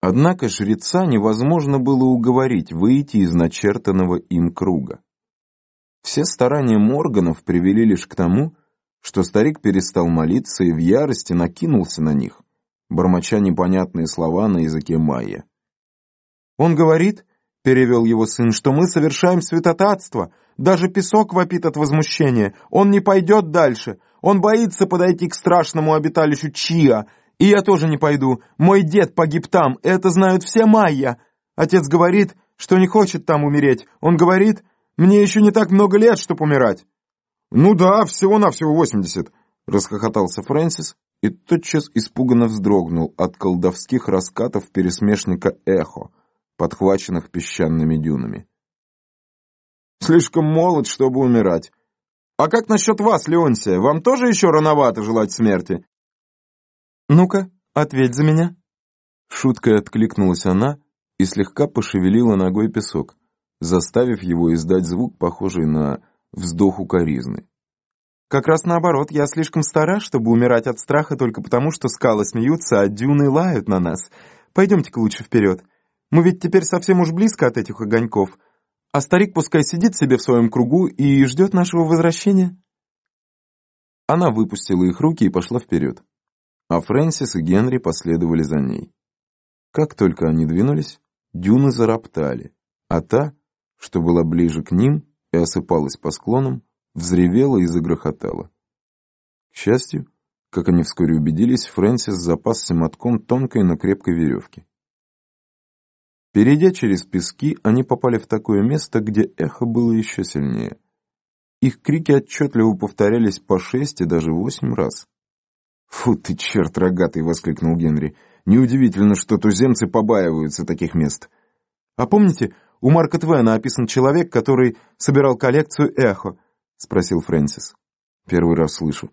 Однако жреца невозможно было уговорить выйти из начертанного им круга. Все старания Морганов привели лишь к тому, что старик перестал молиться и в ярости накинулся на них, бормоча непонятные слова на языке майя. «Он говорит, — перевел его сын, — что мы совершаем святотатство, даже песок вопит от возмущения, он не пойдет дальше, он боится подойти к страшному обиталищу Чиа, и я тоже не пойду. Мой дед погиб там, это знают все майя. Отец говорит, что не хочет там умереть. Он говорит, мне еще не так много лет, чтобы умирать. Ну да, всего-навсего восемьдесят, расхохотался Фрэнсис и тотчас испуганно вздрогнул от колдовских раскатов пересмешника эхо, подхваченных песчаными дюнами. Слишком молод, чтобы умирать. А как насчет вас, Леонсия? Вам тоже еще рановато желать смерти? «Ну-ка, ответь за меня!» Шуткой откликнулась она и слегка пошевелила ногой песок, заставив его издать звук, похожий на вздох укоризны. «Как раз наоборот, я слишком стара, чтобы умирать от страха только потому, что скалы смеются, а дюны лают на нас. Пойдемте-ка лучше вперед. Мы ведь теперь совсем уж близко от этих огоньков, а старик пускай сидит себе в своем кругу и ждет нашего возвращения». Она выпустила их руки и пошла вперед а Фрэнсис и Генри последовали за ней. Как только они двинулись, дюны зароптали, а та, что была ближе к ним и осыпалась по склонам, взревела и загрохотала. К счастью, как они вскоре убедились, Фрэнсис запасся мотком тонкой, но крепкой веревки. Перейдя через пески, они попали в такое место, где эхо было еще сильнее. Их крики отчетливо повторялись по шесть и даже восемь раз. «Фу ты, черт рогатый!» — воскликнул Генри. «Неудивительно, что туземцы побаиваются таких мест. А помните, у Марка Твена описан человек, который собирал коллекцию «Эхо»?» — спросил Фрэнсис. «Первый раз слышу.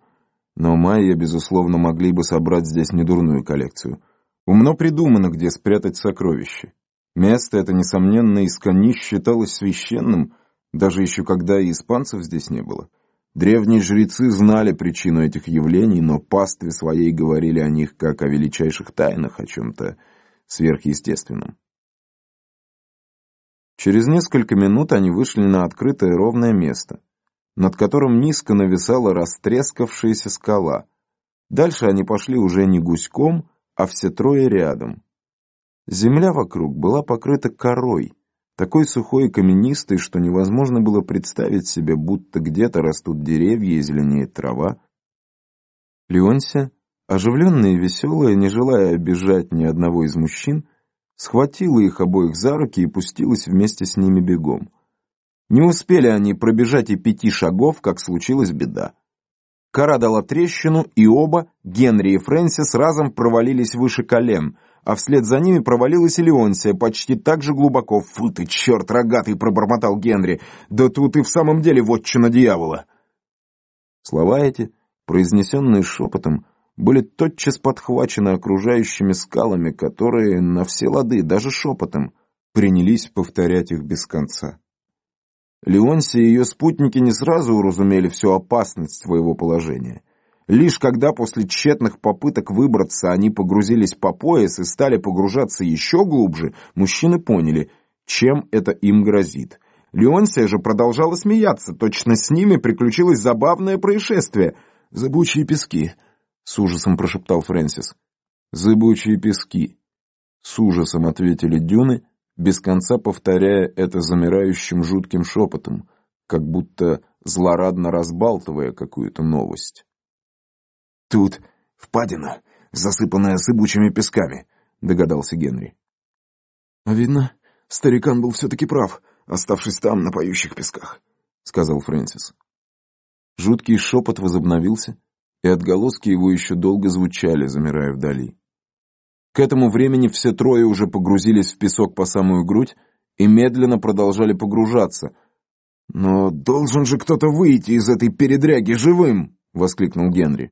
Но майя, безусловно, могли бы собрать здесь недурную коллекцию. Умно придумано, где спрятать сокровища. Место это, несомненно, из считалось священным, даже еще когда и испанцев здесь не было. Древние жрецы знали причину этих явлений, но пастве своей говорили о них как о величайших тайнах, о чем-то сверхъестественном. Через несколько минут они вышли на открытое ровное место, над которым низко нависала растрескавшаяся скала. Дальше они пошли уже не гуськом, а все трое рядом. Земля вокруг была покрыта корой, такой сухой и каменистый, что невозможно было представить себе, будто где-то растут деревья и зеленеет трава. Леонся, оживленная и веселая, не желая обижать ни одного из мужчин, схватила их обоих за руки и пустилась вместе с ними бегом. Не успели они пробежать и пяти шагов, как случилась беда. Кора дала трещину, и оба, Генри и Фрэнсис, разом провалились выше колен — а вслед за ними провалилась и Леонсия почти так же глубоко. «Фу ты, черт рогатый!» — пробормотал Генри. «Да тут и в самом деле вотчина дьявола!» Слова эти, произнесенные шепотом, были тотчас подхвачены окружающими скалами, которые на все лады, даже шепотом, принялись повторять их без конца. Леонсия и ее спутники не сразу уразумели всю опасность своего положения. Лишь когда после тщетных попыток выбраться они погрузились по пояс и стали погружаться еще глубже, мужчины поняли, чем это им грозит. Леонсия же продолжала смеяться, точно с ними приключилось забавное происшествие. «Зыбучие пески», — с ужасом прошептал Фрэнсис. «Зыбучие пески», — с ужасом ответили дюны, без конца повторяя это замирающим жутким шепотом, как будто злорадно разбалтывая какую-то новость. «Тут впадина, засыпанная сыпучими песками», — догадался Генри. «А «Видно, старикан был все-таки прав, оставшись там, на поющих песках», — сказал Фрэнсис. Жуткий шепот возобновился, и отголоски его еще долго звучали, замирая вдали. К этому времени все трое уже погрузились в песок по самую грудь и медленно продолжали погружаться. «Но должен же кто-то выйти из этой передряги живым!» — воскликнул Генри.